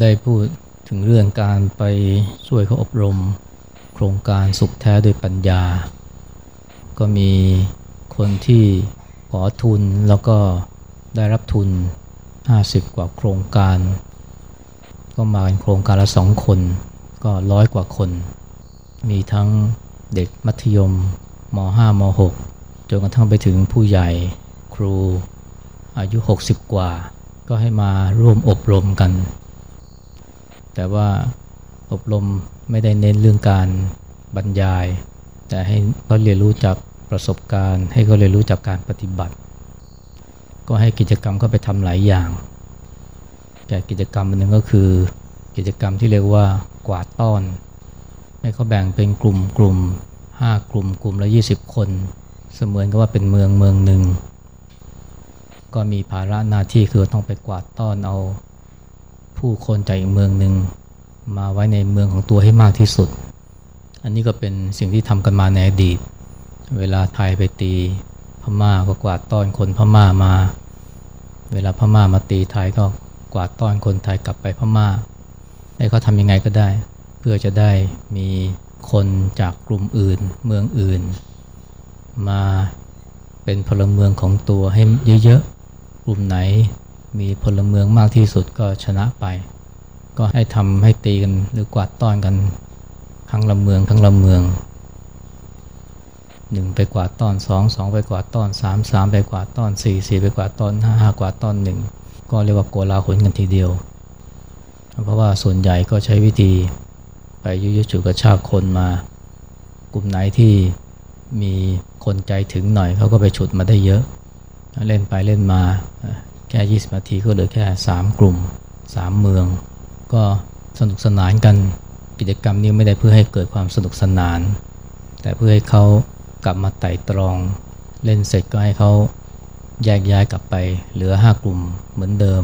ได้พูดถึงเรื่องการไปช่วยเขาอบรม โครงการสุขแท้ด้วยปัญญา ก็มีคนที่ขอทุนแล้วก็ได้รับทุน 50 กว่าโครงการ ก็มาเป็นโครงการละสองคน ก็ร้อยกว่าคน มีทั้งเด็กมัธยมม .5 ม .6 จนกระทั่งไปถึงผู้ใหญ่ครูอายุ 60 กว่า ก็ให้มาร่วมอบรมกัน แต่ว่าอบรมไม่ได้เน้นเรื่องการบรรยาย แต่ให้เขาเรียนรู้จากประสบการณ์ ให้เขาเรียนรู้จากการปฏิบัติ ก็ให้กิจกรรมเขาไปทำหลายอย่างแต่กิจกรรมหนึ่งก็คือกิจกรรมที่เรียกว่ากวาดต้อน ให้เขาแบ่งเป็นกลุ่มกลุ่มห้ากลุ่มกลุ่มละ 20 คน เสมือนกับว่าเป็นเมืองเมืองหนึ่งก็มีภาระหน้าที่คือต้องไปกวาดต้อนเอา ผู้คนจากอีกเมืองหนึ่งมาไว้ในเมืองของตัวให้มากที่สุด อันนี้ก็เป็นสิ่งที่ทำกันมาในอดีต เวลาไทยไปตีพม่าก็กวาดต้อนคนพม่ามา เวลาพม่ามาตีไทยก็กวาดต้อนคนไทยกลับไปพม่าให้เขาทำยังไงก็ได้ เพื่อจะได้มีคนจากกลุ่มอื่น เมืองอื่น มาเป็นพลเมืองของตัวให้เยอะๆ กลุ่มไหน มีพลเมืองมากที่สุดก็ชนะไป ก็ให้ทำให้ตีกันหรือกวาดต้อนกันทั้งละเมืองทั้งละเมืองหนึ่งไปกวาดต้อนสองสองไปกวาดต้อนสามสามไปกวาดต้อนสี่สี่ไปกวาดต้อนห้าห้ากวาดต้อนหนึ่งก็เรียกว่าโกลาหลกันทีเดียว เพราะว่าส่วนใหญ่ก็ใช้วิธีไปยุยฉุกระชากคนมา กลุ่มไหนที่มีคนใจถึงหน่อยเขาก็ไปฉุดมาได้เยอะ เล่นไปเล่นมา แค่ 20 นาทีก็เหลือแค่ 3 กลุ่ม 3 เมือง ก็สนุกสนานกันกิจกรรมนี้ไม่ได้เพื่อให้เกิดความสนุกสนาน แต่เพื่อให้เขากลับมาไต่ตรอง เล่นเสร็จก็ให้เขาแยกย้ายกลับไปเหลือ 5 กลุ่มเหมือนเดิม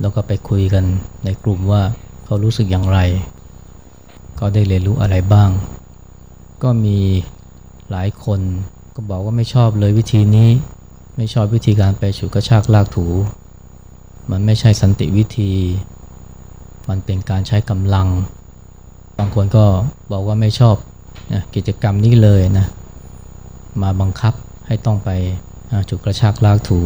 แล้วก็ไปคุยกันในกลุ่มว่าเขารู้สึกอย่างไร เขาได้เรียนรู้อะไรบ้าง ก็มีหลายคนก็บอกว่าไม่ชอบเลยวิธีนี้ ไม่ชอบวิธีการไปฉุดกระชากลากถู มันไม่ใช่สันติวิธี มันเป็นการใช้กำลัง บางคนก็บอกว่าไม่ชอบนะกิจกรรมนี้เลยนะ มาบังคับให้ต้องไปฉุดกระชากลากถู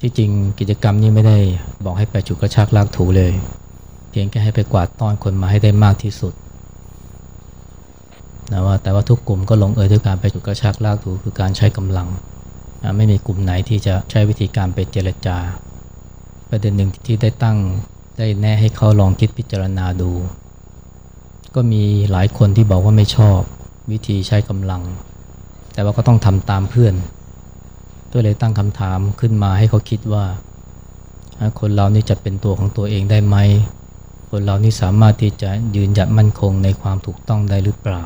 ที่จริงกิจกรรมนี้ไม่ได้บอกให้ไปฉุดกระชากลากถูเลย เพียงแค่ให้ไปกวาดต้อนคนมาให้ได้มากที่สุดนะว่าแต่ว่าทุกกลุ่มก็ลงเอยด้วยการไปจุดกระชากลากถูคือการใช้กำลัง ไม่มีกลุ่มไหนที่จะใช้วิธีการไปเจรจา ประเด็นหนึ่งที่ได้ตั้งได้แน่ให้เขาลองคิดพิจารณาดู ก็มีหลายคนที่บอกว่าไม่ชอบวิธีใช้กำลัง แต่ว่าก็ต้องทำตามเพื่อน ก็เลยตั้งคำถามขึ้นมาให้เขาคิดว่า คนเรานี่จะเป็นตัวของตัวเองได้ไหม คนเรานี่สามารถที่จะยืนหยัดมั่นคงในความถูกต้องได้หรือเปล่า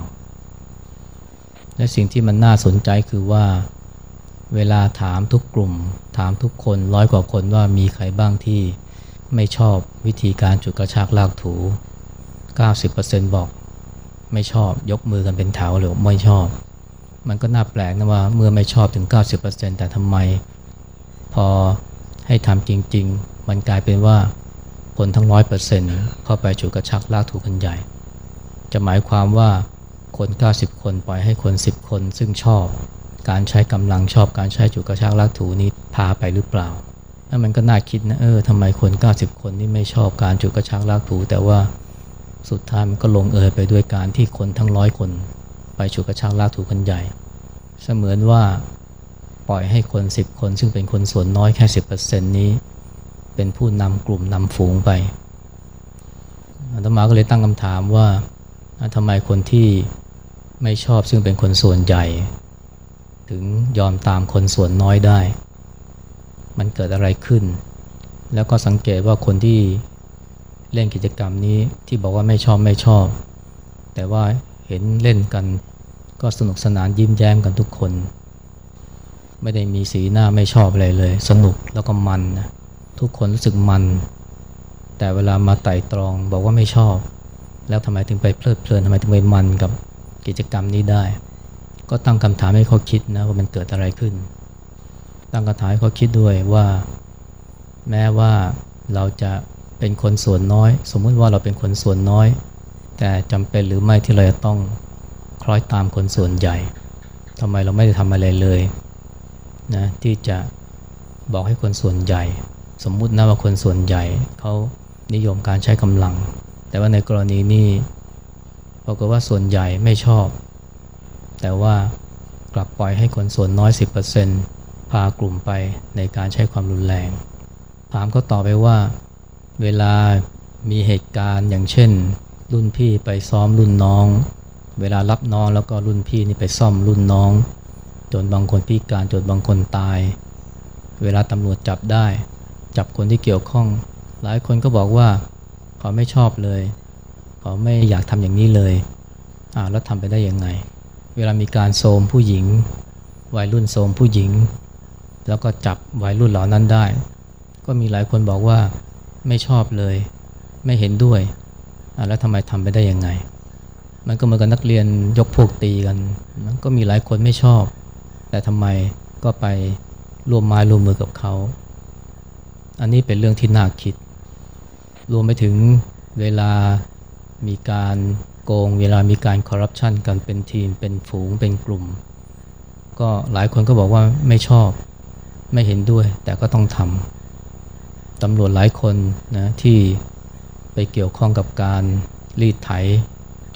และสิ่งที่มันน่าสนใจคือว่า เวลาถามทุกกลุ่ม ถามทุกคนร้อยกว่าคนว่ามีใครบ้างที่ไม่ชอบวิธีการจุดกระชากลากถู 90%บอกไม่ชอบยกมือกันเป็นแถวหรือไม่ชอบ มันก็น่าแปลกนะว่าเมื่อไม่ชอบถึง 90%แต่ทำไม พอให้ทำจริง ๆ มันกลายเป็นว่าคนทั้งร้อยเปอร์เซ็นต์เข้าไปฉุดกระชักลากถูกันใหญ่ จะหมายความว่าคน 90 คนปล่อยให้คน 10 คนซึ่งชอบ การใช้กำลังชอบการใช้จุดกระชากลากถูนี้พาไปหรือเปล่าแล้วมันก็น่าคิดนะเออทำไมคน 90 คนนี่ไม่ชอบการจุดกระชากลากถู แต่ว่าสุดท้ายมันก็ลงเอยไปด้วยการที่คนทั้งร้อยคน ไปฉุดกระชากลากถูกันใหญ่ เสมือนว่าปล่อยให้คน 10 คนซึ่งเป็นคนส่วนน้อยแค่ 10%นี้ เป็นผู้นำกลุ่มนำฝูงไปอาตมาก็เลยตั้งคำถามว่าทำไมคนที่ไม่ชอบซึ่งเป็นคนส่วนใหญ่ ถึงยอมตามคนส่วนน้อยได้ มันเกิดอะไรขึ้น แล้วก็สังเกตว่าคนที่เล่นกิจกรรมนี้ที่บอกว่าไม่ชอบไม่ชอบ แต่ว่าเห็นเล่นกันก็สนุกสนานยิ้มแย้มกันทุกคน ไม่ได้มีสีหน้าไม่ชอบอะไรเลย สนุกแล้วก็มันนะทุกคนรู้สึกมัน แต่เวลามาไต่ตรองบอกว่าไม่ชอบ แล้วทำไมถึงไปเพลิดเพลินทำไมถึงไปมันกับกิจกรรมนี้ได้ ก็ตั้งคำถามให้เขาคิดนะว่ามันเกิดอะไรขึ้น ตั้งคำถามให้เขาคิดด้วยว่า แม้ว่าเราจะเป็นคนส่วนน้อย สมมติว่าเราเป็นคนส่วนน้อย แต่จำเป็นหรือไม่ที่เราจะต้องคล้อยตามคนส่วนใหญ่ทำไมเราไม่ได้ทำอะไรเลยนะที่จะบอกให้คนส่วนใหญ่ สมมุตินะว่าคนส่วนใหญ่เขานิยมการใช้กำลัง แต่ว่าในกรณีนี้ปรากฏว่าส่วนใหญ่ไม่ชอบ แต่ว่ากลับปล่อยให้คนส่วนน้อย 10%พากลุ่มไปในการใช้ความรุนแรง ถามก็ตอบไปว่า เวลามีเหตุการณ์อย่างเช่น รุ่นพี่ไปซ้อมรุ่นน้อง เวลารับน้องแล้วก็รุ่นพี่นี่ไปซ่อมรุ่นน้อง จนบางคนพิการจนบางคนตาย เวลาตำรวจจับได้ จับคนที่เกี่ยวข้อง หลายคนก็บอกว่าเขาไม่ชอบเลย เขาไม่อยากทำอย่างนี้เลยอ่าแล้วทำไปได้ยังไง เวลามีการโทมผู้หญิง วัยรุ่นโทมผู้หญิง แล้วก็จับวัยรุ่นเหล่านั้นได้ ก็มีหลายคนบอกว่าไม่ชอบเลย ไม่เห็นด้วยแล้วทำไมทำไปได้ยังไง มันก็เหมือนกับนักเรียนยกพวกตีกัน มันก็มีหลายคนไม่ชอบ แต่ทำไมก็ไปร่วมไม้ร่วมมือกับเขา อันนี้เป็นเรื่องที่น่าคิด รวมไปถึงเวลามีการ โกง เวลามีการคอร์รัปชันกันเป็นทีม เป็นฝูง เป็นกลุ่ม ก็หลายคนก็บอกว่าไม่ชอบ ไม่เห็นด้วย แต่ก็ต้องทำ ตำรวจหลายคนนะที่ไปเกี่ยวข้องกับการรีดไถ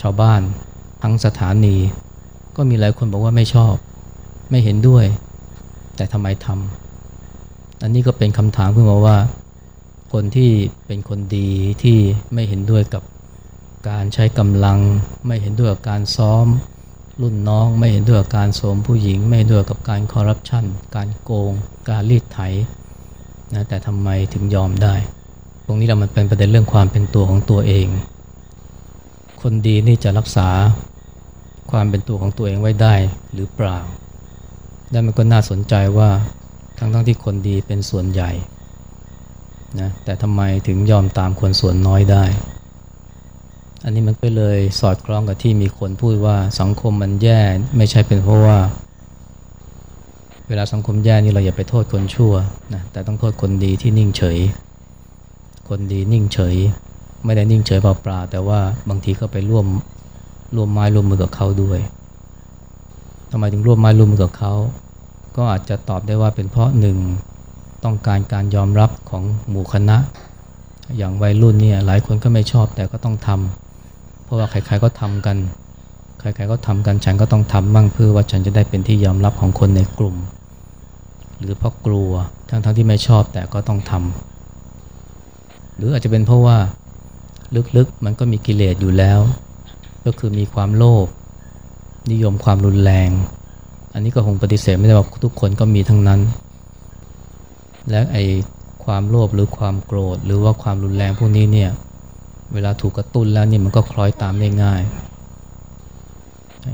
ชาวบ้าน ทั้งสถานี ก็มีหลายคนบอกว่าไม่ชอบ ไม่เห็นด้วย แต่ทำไมทำ อันนี้ก็เป็นคำถามขึ้นมาว่า คนที่เป็นคนดีที่ไม่เห็นด้วยกับ การใช้กำลัง ไม่เห็นด้วยกับการซ้อม รุ่นน้อง ไม่เห็นด้วยกับการโสมผู้หญิง ไม่เห็นด้วยกับการคอร์รัปชันการโกง การรีดไถนะแต่ทำไมถึงยอมได้ ตรงนี้เรามันเป็นประเด็นเรื่องความเป็นตัวของตัวเอง คนดีนี่จะรักษาความเป็นตัวของตัวเองไว้ได้หรือเปล่าและมันก็น่าสนใจว่าทั้งๆทที่คนดีเป็นส่วนใหญ่นะแต่ทำไมถึงยอมตามคนส่วนน้อยได้ อันนี้มันก็เลยสอดคล้องกับที่มีคนพูดว่าสังคมมันแย่ไม่ใช่เป็นเพราะว่า เวลาสังคมแย่นี่เราอย่าไปโทษคนชั่วนะแต่ต้องโทษคนดีที่นิ่งเฉย คนดีนิ่งเฉย ไม่ได้นิ่งเฉยเปล่าๆแต่ว่าบางทีก็ไปร่วมร่วมไม้ร่วมมือกับเขาด้วยทำไมถึงร่วมไม้ร่วมมือกับเขา ก็อาจจะตอบได้ว่าเป็นเพราะหนึ่งต้องการการยอมรับของหมู่คณะ อย่างวัยรุ่นเนี่ยหลายคนก็ไม่ชอบแต่ก็ต้องทำ เพราะว่าใครๆก็ทำกัน ใครๆก็ทำกัน ฉันก็ต้องทำบ้างเพื่อว่าฉันจะได้เป็นที่ยอมรับของคนในกลุ่ม หรือเพราะกลัวทั้งๆที่ไม่ชอบแต่ก็ต้องทำหรืออาจจะเป็นเพราะว่าลึกๆมันก็มีกิเลสอยู่แล้ว ก็คือมีความโลภนิยมความรุนแรง อันนี้ก็คงปฏิเสธไม่ได้ว่าทุกคนก็มีทั้งนั้น และไอความโลภหรือความโกรธ หรือว่าความรุนแรงพวกนี้เนี่ย เวลาถูกกระตุ้นแล้วนี่มันก็คล้อยตามได้ง่าย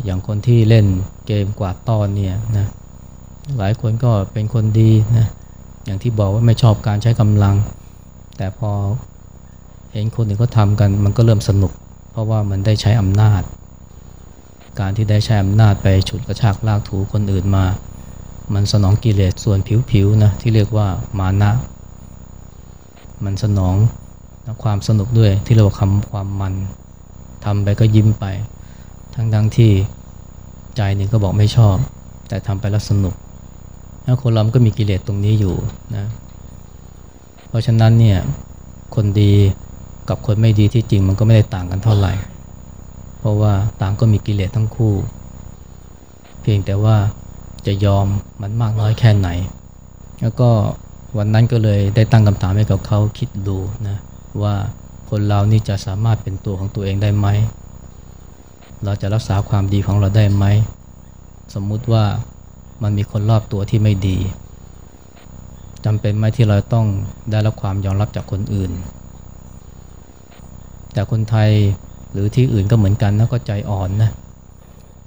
อย่างคนที่เล่นเกมกวาดต้อนเนี่ยนะหลายคนก็เป็นคนดีนะอย่างที่บอกว่าไม่ชอบการใช้กำลัง แต่พอเห็นคนอื่นเขาทำกัน มันก็เริ่มสนุก เพราะว่ามันได้ใช้อำนาจ การที่ได้ใช้อำนาจไปฉุดกระชากลากถูคนอื่นมา มันสนองกิเลสส่วนผิวๆนะที่เรียกว่ามานะ มันสนอง นะความสนุกด้วยที่เราคำความมันทำไปก็ยิ้มไป ทั้งๆทที่ใจหนึ่งก็บอกไม่ชอบ แต่ทำไปแล้วสนุกแล้วคนเราก็มีกิเลสตรงนี้อยู่นะเพราะฉะนั้นเนี่ยคนดีกับคนไม่ดีที่จริงมันก็ไม่ได้ต่างกันเท่าไหร่ เพราะว่าต่างก็มีกิเลสทั้งคู่ เพียงแต่ว่าจะยอมมันมากน้อยแค่ไหน แล้วก็วันนั้นก็เลยได้ตั้งคำถามให้กับเขาคิดดูนะ ว่าคนเรานี่จะสามารถเป็นตัวของตัวเองได้ไหม เราจะรักษาความดีของเราได้ไหม สมมุติว่ามันมีคนรอบตัวที่ไม่ดีจำเป็นไหมที่เราต้องได้รับความยอมรับจากคนอื่น แต่คนไทยหรือที่อื่นก็เหมือนกันนะก็ใจอ่อนนะ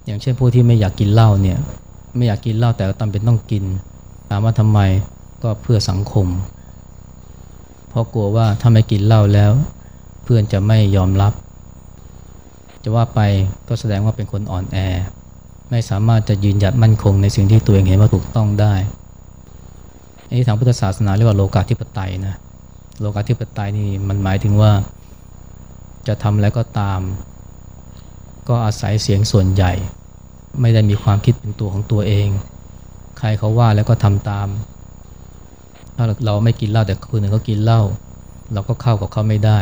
อย่างเช่นผู้ที่ไม่อยากกินเหล้าเนี่ย ไม่อยากกินเหล้าแต่จำเป็นต้องกิน ถามว่าทำไมก็เพื่อสังคม ราะกลัวว่าถ้าไม่กินเหล้าแล้ว เพื่อนจะไม่ยอมรับ จะว่าไปก็แสดงว่าเป็นคนอ่อนแอ ไม่สามารถจะยืนหยัดมั่นคงในสิ่งที่ตัวเองเห็นว่าถูกต้องได้อันนี้ทางพุทธศาสนาเรียกว่าโลกาธิปไตยนะโลกาธิปไตยนี่มันหมายถึงว่า จะทำอะไรก็ตาม ก็อาศัยเสียงส่วนใหญ่ ไม่ได้มีความคิดเป็นตัวของตัวเอง ใครเขาว่าแล้วก็ทำตาม ถ้าเราไม่กินเหล้าแต่คนอื่นเขากินเหล้าเราก็เข้ากับเขาไม่ได้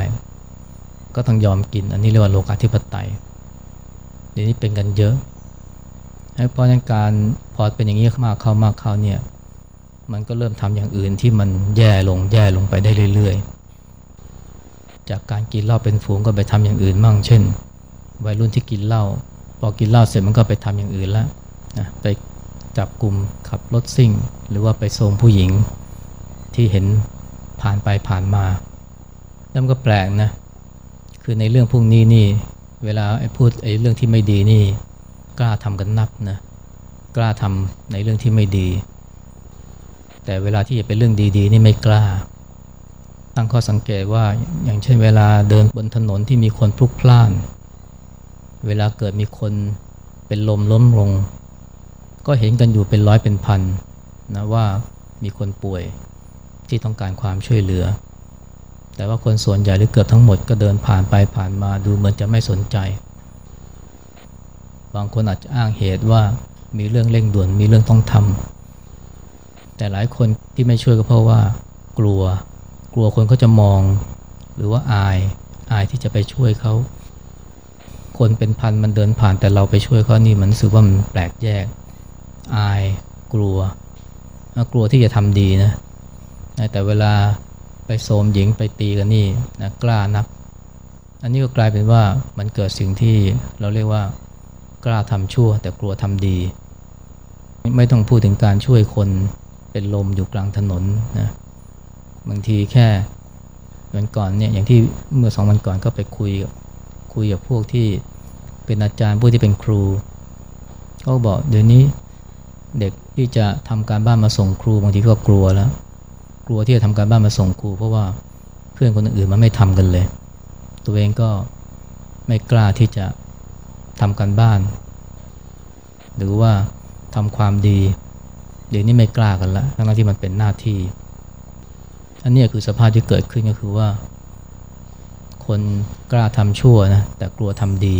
ก็ต้องยอมกิน อันนี้เรียกว่าโลกาธิปไตยเดี๋ยวนี้เป็นกันเยอะเพราะนั้นการพอเป็นอย่างนี้มากเข้ามากเข้าเนี่ยมันก็เริ่มทำอย่างอื่นที่มันแย่ลงแย่ลงไปได้เรื่อยๆ จากการกินเหล้าเป็นฝูงก็ไปทำอย่างอื่นมั่ง เช่น วัยรุ่นที่กินเหล้าพอกินเหล้าเสร็จมันก็ไปทำอย่างอื่นแล้วนะไปจับกลุ่มขับรถซิ่ง หรือว่าไปโซมผู้หญิง ที่เห็นผ่านไปผ่านมาแล้วมันก็แปลกนะ คือในเรื่องพวกนี้นี่เวลาไอ้พูดไอ้เรื่องที่ไม่ดีนี่กล้าทำกันนักนะกล้าทำในเรื่องที่ไม่ดี แต่เวลาที่จะเป็นเรื่องดีๆ นี่ไม่กล้า ตั้งข้อสังเกตว่าอย่างเช่นเวลาเดินบนถนนที่มีคนพลุกพล่าน เวลาเกิดมีคนเป็นลมล้มลง ก็เห็นกันอยู่เป็นร้อยเป็นพันนะว่ามีคนป่วย ที่ต้องการความช่วยเหลือ แต่ว่าคนส่วนใหญ่หรือเกือบทั้งหมดก็เดินผ่านไปผ่านมาดูเหมือนจะไม่สนใจ บางคนอาจจะอ้างเหตุว่ามีเรื่องเร่งด่วนมีเรื่องต้องทำแต่หลายคนที่ไม่ช่วยก็เพราะว่า กลัว กลัวคนเขาจะมอง หรือว่าอายอายที่จะไปช่วยเขาคนเป็นพันมันเดินผ่านแต่เราไปช่วยเขานี่มันรู้สึกว่ามันแปลกแยก อายกลัว กลัวที่จะทำดีนะ แต่เวลาไปโสมหญิงไปตีกันนี่นะกล้านัก อันนี้ก็กลายเป็นว่ามันเกิดสิ่งที่เราเรียกว่ากล้าทำชั่ว แต่กลัวทำดี ไม่ต้องพูดถึงการช่วยคนเป็นลมอยู่กลางถนนนะบางทีแค่วันก่อนเนี่ยอย่างที่เมื่อสองวันก่อนก็ไปคุยคุยกับพวกที่เป็นอาจารย์พวกที่เป็นครูเขาบอกเดี๋ยวนี้เด็กที่จะทำการบ้านมาส่งครูบางทีก็กลัวแล้ว กลัวที่จะทำการบ้านมาส่งครู เพราะว่าเพื่อนคนอื่นมันไม่ทำกันเลย ตัวเองก็ไม่กล้าที่จะทำการบ้าน หรือว่าทำความดี เดี๋ยวนี้ไม่กล้ากันละทั้งที่มันเป็นหน้าที่อันนี้คือสภาพที่เกิดขึ้นก็คือว่า คนกล้าทำชั่วนะแต่กลัวทำดี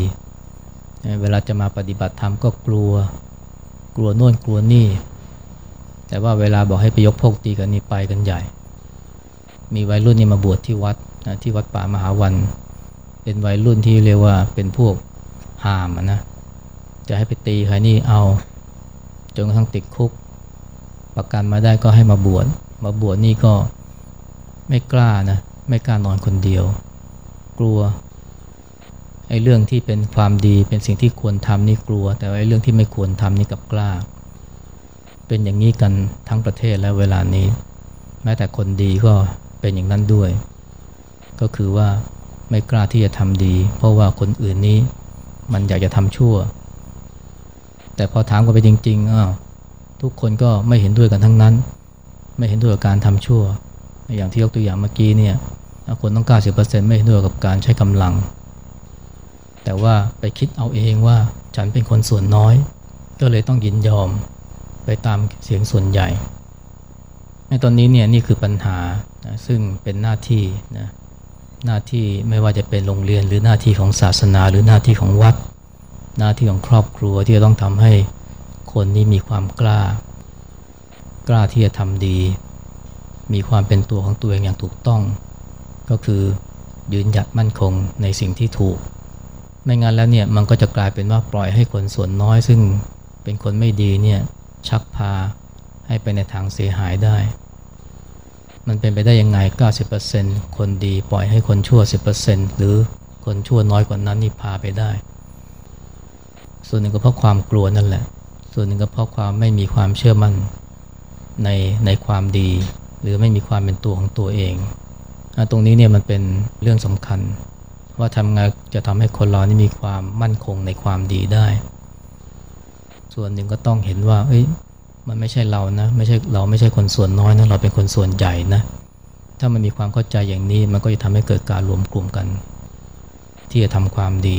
เวลาจะมาปฏิบัติธรรมก็กลัว กลัวโน่นกลัวนี่ แต่ว่าเวลาบอกให้ไปยกพกตีกันนี่ไปกันใหญ่ มีวัยรุ่นนี่มาบวชที่วัดนะที่วัดป่ามหาวัน เป็นวัยรุ่นที่เรียกว่าเป็นพวกหามนะ จะให้ไปตีใครนี่เอา จนกระทั่งติดคุก ประกันมาได้ก็ให้มาบวช มาบวชนี่ก็ไม่กล้านะ ไม่กล้านอนคนเดียว กลัวไอ้เรื่องที่เป็นความดีเป็นสิ่งที่ควรทำนี่กลัว แต่ไอ้เรื่องที่ไม่ควรทำนี่กับกล้า เป็นอย่างนี้กันทั้งประเทศแล้วเวลานี้ แม้แต่คนดีก็เป็นอย่างนั้นด้วย ก็คือว่าไม่กล้าที่จะทำดี เพราะว่าคนอื่นนี้มันอยากจะทำชั่ว แต่พอถามกันไปจริงๆอ้าวทุกคนก็ไม่เห็นด้วยกันทั้งนั้น ไม่เห็นด้วยกับการทำชั่ว อย่างที่ยกตัวอย่างเมื่อกี้เนี่ยคนต้อง 90%ไม่เห็นด้วยกับการใช้กำลัง แต่ว่าไปคิดเอาเองว่าฉันเป็นคนส่วนน้อย ก็เลยต้องยินยอม ไปตามเสียงส่วนใหญ่ ในตอนนี้เนี่ยนี่คือปัญหานะซึ่งเป็นหน้าที่นะหน้าที่ไม่ว่าจะเป็นโรงเรียนหรือหน้าที่ของศาสนา หรือหน้าที่ของวัด หน้าที่ของครอบครัวที่จะต้องทำให้คนนี้มีความกล้า กล้าที่จะทำดี มีความเป็นตัวของตัวเองอย่างถูกต้อง ก็คือยืนหยัดมั่นคงในสิ่งที่ถูก ไม่งั้นแล้วเนี่ยมันก็จะกลายเป็นว่าปล่อยให้คนส่วนน้อย ซึ่งเป็นคนไม่ดีเนี่ย ชักพาให้ไปในทางเสียหายได้ มันเป็นไปได้ยังไง 90%คนดีปล่อยให้คนชั่ว 10%หรือคนชั่วน้อยกว่านั้นนี่พาไปได้ ส่วนหนึ่งก็เพราะความกลัวนั่นแหละ ส่วนหนึ่งก็เพราะความไม่มีความเชื่อมั่นในในความดี หรือไม่มีความเป็นตัวของตัวเอง ตรงนี้เนี่ยมันเป็นเรื่องสำคัญ ว่าทำไงจะทำให้คนเรานี่มีความมั่นคงในความดีได้ ส่วนหนึ่งก็ต้องเห็นว่า เอ้ย มันไม่ใช่เรานะ ไม่ใช่เราไม่ใช่คนส่วนน้อยนะ เราเป็นคนส่วนใหญ่นะ ถ้ามันมีความเข้าใจอย่างนี้ มันก็จะทำให้เกิดการรวมกลุ่มกัน ที่จะทำความดี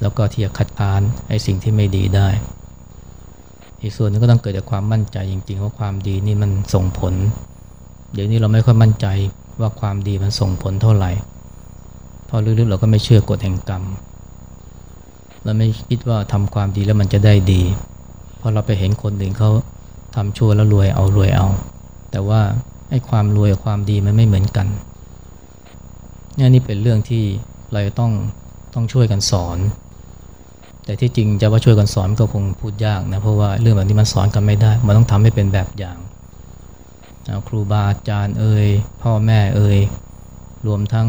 แล้วก็ที่จะคัดค้านไอ้สิ่งที่ไม่ดีได้ อีกส่วนนึงก็ต้องเกิดจากความมั่นใจจริงๆว่าความดีนี่มันส่งผล เดี๋ยวนี้เราไม่ค่อยมั่นใจว่าความดีมันส่งผลเท่าไหร่ พอลึกๆเราก็ไม่เชื่อกฎแห่งกรรมเราไม่คิดว่าทำความดีแล้วมันจะได้ดี พราะเราไปเห็นคนอื่นเขาทำชั่วแล้วรวยเอารวยเอา แต่ว่าไอ้ความรวยกับความดีมันไม่เหมือนกันนี่นี่เป็นเรื่องที่เราต้องต้องช่วยกันสอน แต่ที่จริงจะว่าช่วยกันสอนก็คงพูดยากนะเพราะว่าเรื่องแบบนี้มันสอนกันไม่ได้ มันต้องทำให้เป็นแบบอย่างครูบาอาจารย์เอ่ยพ่อแม่เอ่ยรวมทั้ง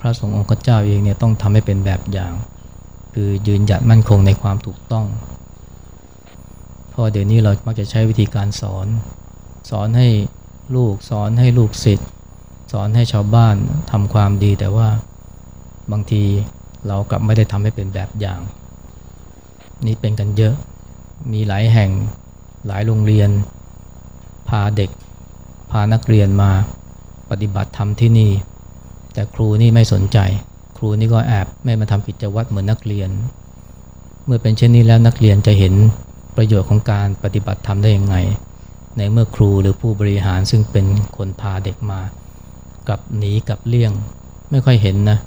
พระสงฆ์องค์เจ้าเองเนี่ยต้องทำให้เป็นแบบอย่าง คือยืนหยัดมั่นคงในความถูกต้อง ราะเดี๋ยวนี้เรามักจะใช้วิธีการสอน สอนให้ลูกสอนให้ลูกศิษย์สอนให้ชาวบ้านทำความดี แต่ว่าบางทีเรากลับไม่ได้ทำให้เป็นแบบอย่าง นี่เป็นกันเยอะมีหลายแห่งหลายโรงเรียน พาเด็ก พานักเรียนมาปฏิบัติธรรมที่นี่ แต่ครูนี่ไม่สนใจ ครูนี่ก็แอบไม่มาทำกิจวัตรเหมือนนักเรียน เมื่อเป็นเช่นนี้แล้วนักเรียนจะเห็น ประโยชน์ของการปฏิบัติธรรมได้ยังไง ในเมื่อครูหรือผู้บริหารซึ่งเป็นคนพาเด็กมา กับหนีกับเลี่ยงไม่ค่อยเห็นนะ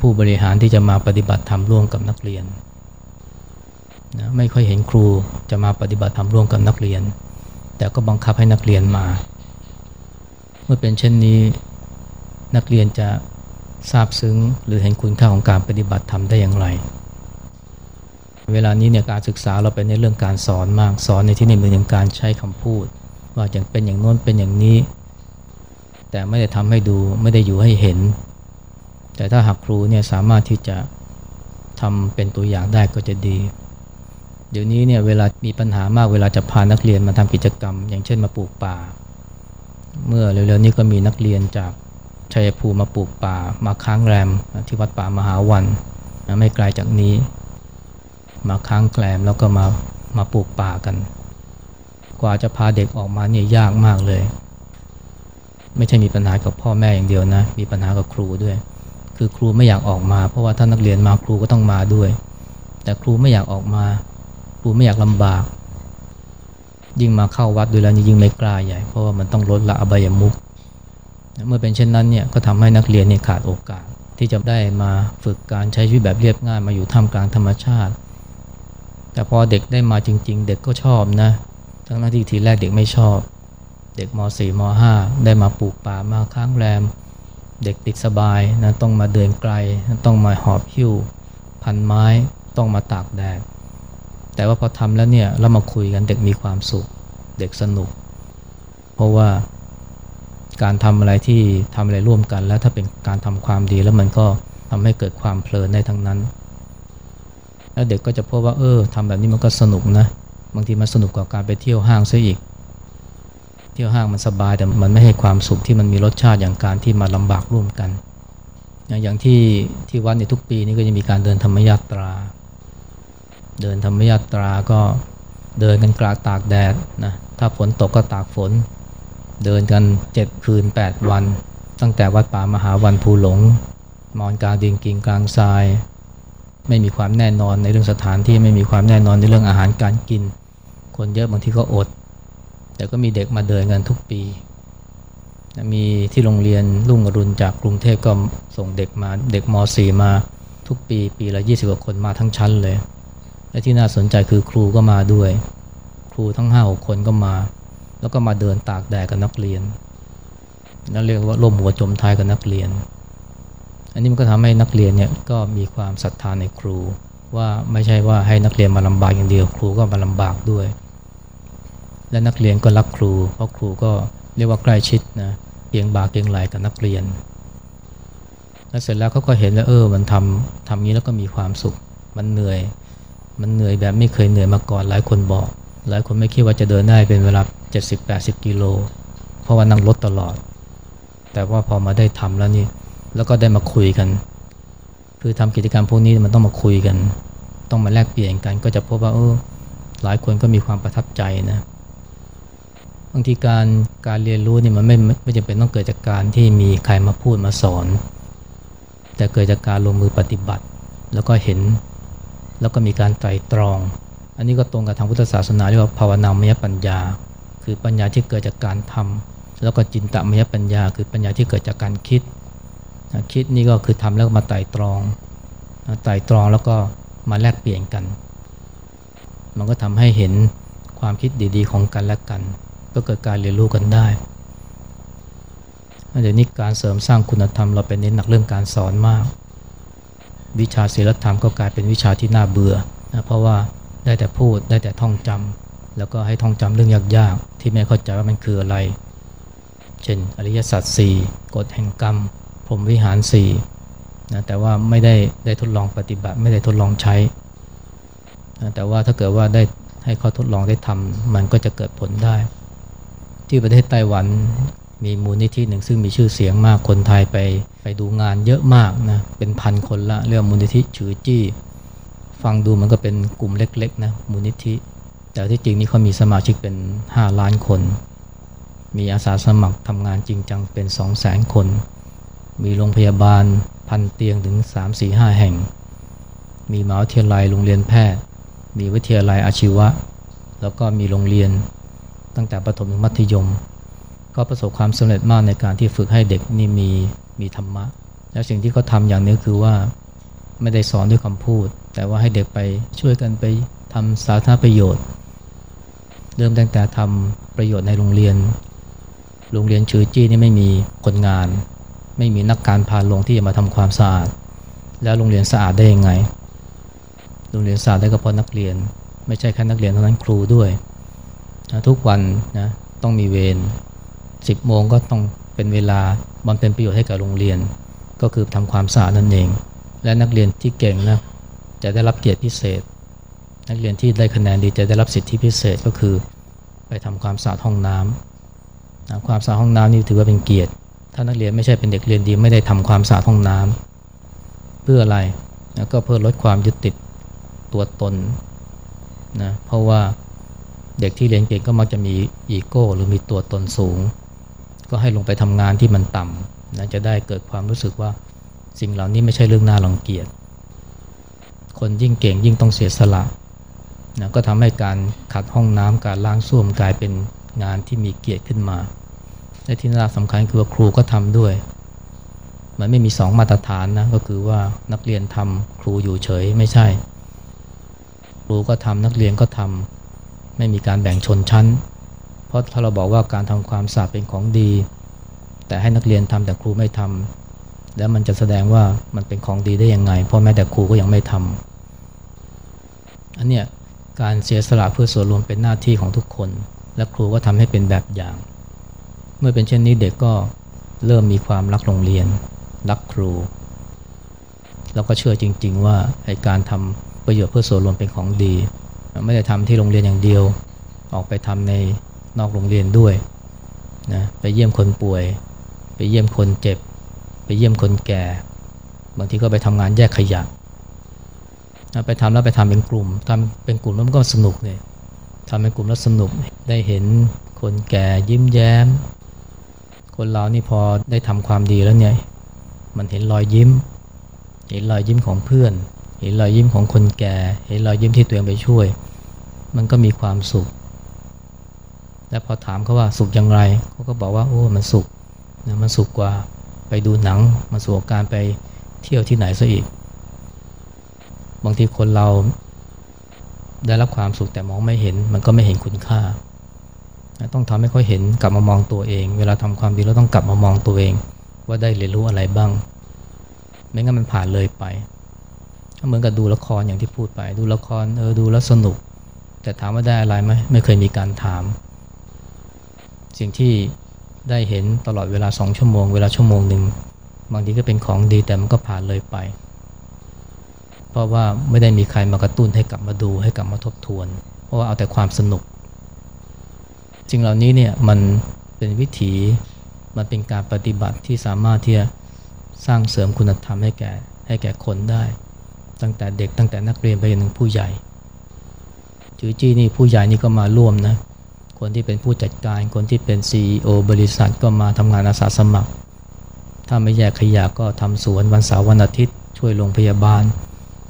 ผู้บริหารที่จะมาปฏิบัติธรรมร่วมกับนักเรียนนะไม่ค่อยเห็นครูจะมาปฏิบัติธรรมร่วมกับนักเรียน แต่ก็บังคับให้นักเรียนมา เมื่อเป็นเช่นนี้นักเรียนจะทราบซึ้งหรือเห็นคุณค่าของการปฏิบัติธรรมได้อย่างไร เวลานี้เนี่ยการศึกษาเราเป็นในเรื่องการสอนมากสอนในที่นี้เหมือนอย่างการใช้คำพูด ว่าอย่างเป็นอย่างโน้นเป็นอย่างนี้ แต่ไม่ได้ทำให้ดูไม่ได้อยู่ให้เห็น แต่ถ้าหากครูเนี่ยสามารถที่จะทำเป็นตัวอย่างได้ก็จะดี เดี๋ยวนี้เนี่ยเวลามีปัญหามากเวลาจะพานักเรียนมาทำกิจกรรม อย่างเช่นมาปลูกป่า เมื่อเร็วๆนี้ก็มีนักเรียนจากชัยภูมิมาปลูกป่ามาค้างแรมที่วัดป่ามหาวันไม่ไกลจากนี้ มาค้างแกลมแล้วก็มามาปลูกป่ากัน กว่าจะพาเด็กออกมาเนี่ยยากมากเลย ไม่ใช่มีปัญหากับพ่อแม่อย่างเดียวนะ มีปัญหากับครูด้วย คือครูไม่อยากออกมา เพราะว่าถ้านักเรียนมาครูก็ต้องมาด้วย แต่ครูไม่อยากออกมา ครูไม่อยากลำบาก ยิ่งมาเข้าวัดด้วยแล้วยิ่งไม่กล้าใหญ่ เพราะว่ามันต้องลดละอบายมุกเมื่อเป็นเช่นนั้นเนี่ยก็ทำให้นักเรียนเนี่ยขาดโอกาส ที่จะได้มาฝึกการใช้ชีวิตแบบเรียบง่ายมาอยู่ท่ามกลางธรรมชาติ แต่พอเด็กได้มาจริง ๆ เด็กก็ชอบนะ ทั้งที่ทีแรกเด็กไม่ชอบ เด็กม .4 ม .5 ได้มาปลูกป่ามาค้างแรม เด็กติดสบายนะต้องมาเดินไกล ต้องมาหอบหิ้ว พันไม้ต้องมาตากแดดแต่ว่าพอทำแล้วเนี่ยเรามาคุยกันเด็กมีความสุข เด็กสนุก เพราะว่าการทำอะไรที่ทำอะไรร่วมกัน แล้วถ้าเป็นการทำความดีแล้วมันก็ทำให้เกิดความเพลินได้ทั้งนั้น แล้วเด็กก็จะพบว่าเออทำแบบนี้มันก็สนุกนะ บางทีมันสนุกกว่าการไปเที่ยวห้างซะอีก เที่ยวห้างมันสบายแต่มันไม่ให้ความสุขที่มันมีรสชาติอย่างการที่มาลำบากร่วมกัน อย่างที่ที่วัดในทุกปีนี้ก็จะมีการเดินธรรมยาตรา เดินธรรมยาตราก็เดินกันกลางตากแดดนะถ้าฝนตกก็ตากฝน เดินกันเจ็ดคืน 8 วัน ตั้งแต่วัดป่ามหาวันภูหลง มอนกลางดินกิงกลางทราย ไม่มีความแน่นอนในเรื่องสถานที่ไม่มีความแน่นอนในเรื่องอาหารการกิน คนเยอะบางทีก็อด แต่ก็มีเด็กมาเดินกันทุกปี มีที่โรงเรียนรุ่งอรุณจากกรุงเทพก็ส่งเด็กมาเด็กม .4 มาทุกปี ปีละ 20กว่าคนมาทั้งชั้นเลย และที่น่าสนใจคือครูก็มาด้วย ครูทั้ง5 6คนก็มา แล้วก็มาเดินตากแดดกับนักเรียนนั่นเรียกว่าล่มหัวจมท้ายกับนักเรียน อันนี้มันก็ทำให้นักเรียนเนี่ยก็มีความศรัทธาในครู ว่าไม่ใช่ว่าให้นักเรียนมาลำบากอย่างเดียวครูก็มาลำบากด้วย และนักเรียนก็รักครู เพราะครูก็เรียกว่าใกล้ชิดนะเกียงบาเกียงไหลกับนักเรียน แล้วเสร็จแล้วเขาก็เห็นแล้วเออมันทำทำนี้แล้วก็มีความสุข มันเหนื่อย มันเหนื่อยแบบไม่เคยเหนื่อยมาก่อนหลายคนบอก หลายคนไม่คิดว่าจะเดินได้เป็นเวลา 70-80 กิโล เพราะว่านั่งรถตลอด แต่ว่าพอมาได้ทำแล้วนี่ แล้วก็ได้มาคุยกัน คือทำกิจกรรมพวกนี้มันต้องมาคุยกัน ต้องมาแลกเปลี่ยนกัน ก็จะพบว่าเออหลายคนก็มีความประทับใจนะบางทีการการเรียนรู้นี่มันไม่ไม่จำเป็นต้องเกิดจากการที่มีใครมาพูดมาสอน แต่เกิดจากการลงมือปฏิบัติ แล้วก็เห็น แล้วก็มีการไตรตรอง อันนี้ก็ตรงกับทางพุทธศาสนาเรียกว่าภาวนามยปัญญา คือปัญญาที่เกิดจากการทแล้วก็จินตมยปัญญา คือปัญญาที่เกิดจากการคิด คิดนี่ก็คือทำแล้วมาไต่ตรองนะไต่ตรองแล้วก็มาแลกเปลี่ยนกัน มันก็ทำให้เห็นความคิดดีๆ ของกันและกัน ก็เกิดการเรียนรู้กันได้เดี๋ยวนี้การเสริมสร้างคุณธรรมเราเป็นเน้นหนักเรื่องการสอนมาก วิชาศีลธรรมก็กลายเป็นวิชาที่น่าเบื่อนะเพราะว่าได้แต่พูดได้แต่ท่องจำแล้วก็ให้ท่องจำเรื่องยากๆ ที่ไม่เข้าใจว่ามันคืออะไร เช่นอริยสัจสี่กฎแห่งกรรม พรมวิหารสี่นะแต่ว่าไม่ได้ได้ทดลองปฏิบัติ ไม่ได้ทดลองใช้นะแต่ว่าถ้าเกิดว่าได้ให้เขาทดลองได้ทำมันก็จะเกิดผลได้ ที่ประเทศไต้หวันมีมูลนิธิหนึ่งซึ่งมีชื่อเสียงมากคนไทยไปไปดูงานเยอะมากนะเป็นพันคนละเรียกมูลนิธิฉือจี้ ฟังดูมันก็เป็นกลุ่มเล็กๆนะมูลนิธิ แต่ที่จริงนี่เขามีสมาชิกเป็น 5 ล้านคน มีอาสาสมัครทำงานจริงจังเป็น 2 0 0 0 0 0 คน มีโรงพยาบาลพันเตียงถึง 3-4-5 แห่ง มีมหาวิทยาลัยโรงเรียนแพทย์ มีวิทยาลัยอาชีวะ แล้วก็มีโรงเรียนตั้งแต่ประถมถึงมัธยม ก็ประสบความสำเร็จมากในการที่ฝึกให้เด็กนี่มีมีธรรมะ แล้วสิ่งที่เขาทาอย่างนี้คือว่าไม่ได้สอนด้วยคำพูด แต่ว่าให้เด็กไปช่วยกันไปทำสาธารณประโยชน์ เริ่มตั้งแต่ทำประโยชน์ในโรงเรียน โรงเรียนชื่อจี้นี่ไม่มีคนงาน ไม่มีนักการพาลงที่จะมาทำความสะอาด แล้วโรงเรียนสะอาดได้ยังไง โรงเรียนสะอาดได้ก็เพราะนักเรียน ไม่ใช่แค่นักเรียนเท่านั้นครูด้วยนะทุกวันนะต้องมีเวร10โมงก็ต้องเป็นเวลาบำเพ็ญประโยชน์ให้กับโรงเรียน ก็คือทำความสะอาดนั่นเอง และนักเรียนที่เก่งนะจะได้รับเกียรติพิเศษ นักเรียนที่ได้คะแนนดีจะได้รับสิทธิพิเศษก็คือ ไปทำความสะอาดห้องน้ำนะความสะอาดห้องน้ำนี่ถือว่าเป็นเกียรติ ถ้านักเรียนไม่ใช่เป็นเด็กเรียนดีไม่ได้ทำความสะอาดห้องน้ำเพื่ออะไรนะก็เพื่อลดความยึดติดตัวตนนะเพราะว่าเด็กที่เรียนเก่งก็มักจะมีอีโก้หรือมีตัวตนสูง ก็ให้ลงไปทำงานที่มันต่ำนะจะได้เกิดความรู้สึกว่าสิ่งเหล่านี้ไม่ใช่เรื่องน่ารังเกียจคนยิ่งเก่งยิ่งต้องเสียสละนะก็ทำให้การขัดห้องน้ำการล้างส้วมกลายเป็นงานที่มีเกียรติขึ้นมา และที่น่าสำคัญคือว่าครูก็ทำด้วย มันไม่มีสองมาตรฐานนะก็คือว่านักเรียนทำครูอยู่เฉยไม่ใช่ ครูก็ทำนักเรียนก็ทำไม่มีการแบ่งชนชั้น เพราะถ้าเราบอกว่าการทำความสะอาดเป็นของดี แต่ให้นักเรียนทำแต่ครูไม่ทำแล้วมันจะแสดงว่ามันเป็นของดีได้ยังไง เพราะแม้แต่ครูก็ยังไม่ทำอันเนี้ยการเสียสละเพื่อส่วนรวมเป็นหน้าที่ของทุกคน และครูก็ทำให้เป็นแบบอย่าง เมื่อเป็นเช่นนี้เด็กก็เริ่มมีความรักโรงเรียน รักครู แล้วก็เชื่อจริง ๆ ว่าไอการทำประโยชน์เพื่อส่วนรวมเป็นของดี ไม่ได้ทำที่โรงเรียนอย่างเดียว ออกไปทำในนอกโรงเรียนด้วยนะไปเยี่ยมคนป่วย ไปเยี่ยมคนเจ็บ ไปเยี่ยมคนแก่ บางทีก็ไปทำงานแยกขยะนะไปทำแล้วไปทำเป็นกลุ่มทำเป็นกลุ่มแล้วมันก็สนุกเลยทำเป็นกลุ่มแล้วสนุกได้เห็นคนแก่ยิ้มแย้ม คนเรานี่พอได้ทำความดีแล้วเนี่ย มันเห็นรอยยิ้ม เห็นรอยยิ้มของเพื่อน เห็นรอยยิ้มของคนแก่ เห็นรอยยิ้มที่ตัวเองไปช่วย มันก็มีความสุข แล้วพอถามเขาว่าสุขอย่างไรเขาก็บอกว่าโอ้มันสุขนะมันสุขกว่าไปดูหนัง มันสุขการไปเที่ยวที่ไหนซะอีก บางทีคนเราได้รับความสุขแต่มองไม่เห็น มันก็ไม่เห็นคุณค่า ต้องทำให้เขาเห็นกลับมามองตัวเอง เวลาทำความดีเราต้องกลับมามองตัวเอง ว่าได้เรียนรู้อะไรบ้าง ไม่งั้นมันผ่านเลยไปเหมือนกับดูละครอย่างที่พูดไป ดูละครเออดูแล้วสนุก แต่ถามว่าได้อะไรไหมไม่เคยมีการถาม สิ่งที่ได้เห็นตลอดเวลาสองชั่วโมง เวลาชั่วโมงหนึ่งบางทีก็เป็นของดีแต่มันก็ผ่านเลยไป เพราะว่าไม่ได้มีใครมากระตุ้นให้กลับมาดูให้กลับมาทบทวน เพราะว่าเอาแต่ความสนุก สิ่งเหล่านี้เนี่ยมันเป็นวิถีมันเป็นการปฏิบัติที่สามารถที่จะสร้างเสริมคุณธรรมให้แก่ให้แก่คนได้ ตั้งแต่เด็กตั้งแต่นักเรียนไปจนถึงผู้ใหญ่จือจี้นี่ผู้ใหญ่นี่ก็มาร่วมนะคนที่เป็นผู้จัดการคนที่เป็น CEO บริษัทก็มาทำงานอาสาสมัคร ถ้าไม่แยกขยะก็ทำสวนวันเสาร์วันอาทิตย์ ช่วยโรงพยาบาล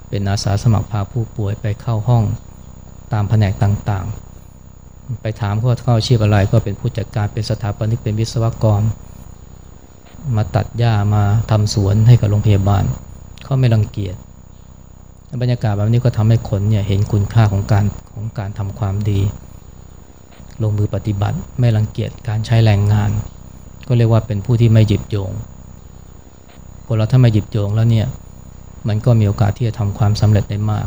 เป็นอาสาสมัครพาผู้ป่วยไปเข้าห้องตามแผนกต่างๆ ไปถามเขาเขาอาชีพอะไรก็เป็นผู้จัดการเป็นสถาปนิกเป็นวิศวกร มาตัดหญ้ามาทำสวนให้กับโรงพยาบาลเขาไม่รังเกียจบรรยากาศแบบนี้ก็ทำให้คนเนี่ยเห็นคุณค่าของการของการทำความดี ลงมือปฏิบัติไม่รังเกียจการใช้แรงงาน ก็เรียกว่าเป็นผู้ที่ไม่หยิบโยงคนเราถ้าไม่หยิบโยงแล้วเนี่ยมันก็มีโอกาสที่จะทำความสำเร็จได้มาก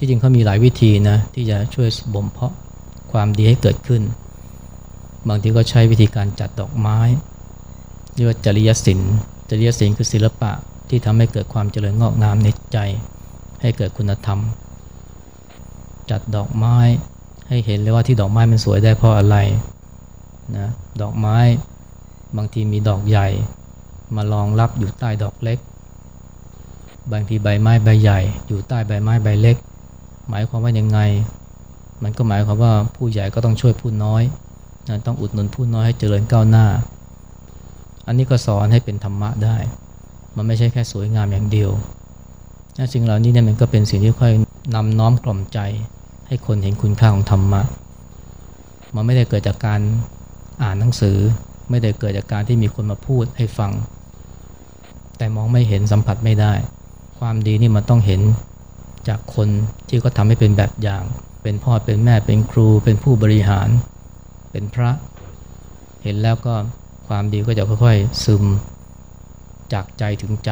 ที่จริงเขามีหลายวิธีนะ ที่จะช่วยบ่มเพาะความดีให้เกิดขึ้น บางทีก็ใช้วิธีการจัดดอกไม้เรียกว่าจริยศิลป์จริยศิลป์คือศิลปะที่ทำให้เกิดความเจริญงอกงามในใจ ให้เกิดคุณธรรม จัดดอกไม้ให้เห็นเลยว่าที่ดอกไม้มันสวยได้เพราะอะไรนะดอกไม้บางทีมีดอกใหญ่ มารองรับอยู่ใต้ดอกเล็ก บางทีใบไม้ใบใหญ่ อยู่ใต้ใบไม้ใบเล็ก หมายความว่ายังไง มันก็หมายความว่าผู้ใหญ่ก็ต้องช่วยผู้น้อยนะต้องอุดหนุนผู้น้อยให้เจริญก้าวหน้า อันนี้ก็สอนให้เป็นธรรมะได้ มันไม่ใช่แค่สวยงามอย่างเดียวสิ่งเหล่านี้เนี่ยมันก็เป็นสิ่งที่ค่อยนำน้อมกล่อมใจ ให้คนเห็นคุณค่าของธรรมะ มันไม่ได้เกิดจากการอ่านหนังสือ ไม่ได้เกิดจากการที่มีคนมาพูดให้ฟัง แต่มองไม่เห็นสัมผัสไม่ได้ ความดีนี่มันต้องเห็น จากคนที่ก็ทำให้เป็นแบบอย่าง เป็นพ่อเป็นแม่เป็นครู เป็นผู้บริหาร เป็นพระ เห็นแล้วก็ความดีก็จะค่อยๆซึมจากใจถึงใจ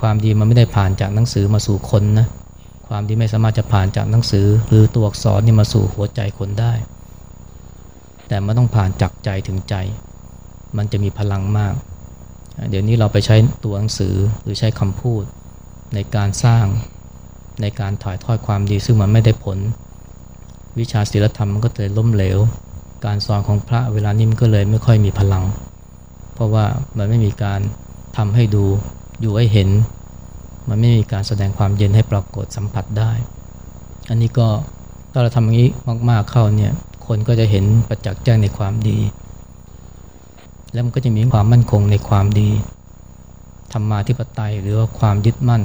ความดีมันไม่ได้ผ่านจากหนังสือมาสู่คนนะความดีไม่สามารถจะผ่านจากหนังสือ หรือตัวอักษรนี่มาสู่หัวใจคนได้ แต่มันต้องผ่านจากใจถึงใจ มันจะมีพลังมาก เดี๋ยวนี้เราไปใช้ตัวหนังสือหรือใช้คำพูดในการสร้าง ในการถ่ายทอดความดีซึ่งมันไม่ได้ผล วิชาศิลธรรมมันก็เลยล้มเหลว การสอนของพระเวลานี้มันก็เลยไม่ค่อยมีพลัง เพราะว่ามันไม่มีการทำให้ดูอยู่ให้เห็น มันไม่มีการแสดงความเย็นให้ปรากฏสัมผัสได้ อันนี้ก็ถ้าเราทำอย่างนี้มากๆเข้าเนี่ยคนก็จะเห็นประจักษ์แจ้งในความดี แล้วมันก็จะมีความมั่นคงในความดีธรรมาธิปไตยหรือว่าความยึดมั่น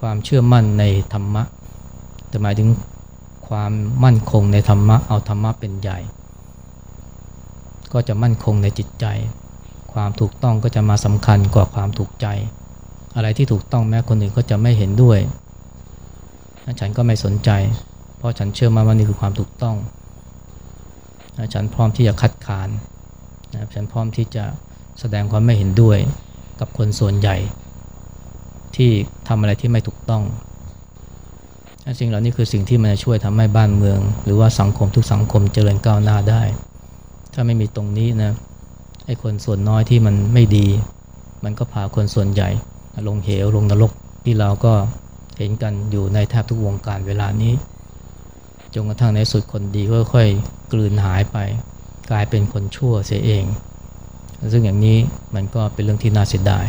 ความเชื่อมั่นในธรรมะแต่หมายถึงความมั่นคงในธรรมะ เอาธรรมะเป็นใหญ่ ก็จะมั่นคงในจิตใจ ความถูกต้องก็จะมาสำคัญกว่าความถูกใจ อะไรที่ถูกต้องแม้คนอื่นก็จะไม่เห็นด้วย ฉันก็ไม่สนใจ เพราะฉันเชื่อมาว่านี่คือความถูกต้อง ฉันพร้อมที่จะคัดค้าน ฉันพร้อมที่จะแสดงความไม่เห็นด้วยกับคนส่วนใหญ่ ที่ทำอะไรที่ไม่ถูกต้องสิ่งเหล่านี้คือสิ่งที่มันจะช่วยทำให้บ้านเมือง หรือว่าสังคมทุกสังคมเจริญก้าวหน้าได้ ถ้าไม่มีตรงนี้นะไอ้คนส่วนน้อยที่มันไม่ดี มันก็พาคนส่วนใหญ่ ลงเหวลงนรกที่เราก็เห็นกันอยู่ในแทบทุกวงการเวลานี้จนกระทั่งในสุดคนดีก็ค่อยกลืนหายไป กลายเป็นคนชั่วเสียเอง ซึ่งอย่างนี้มันก็เป็นเรื่องที่น่าเสียดาย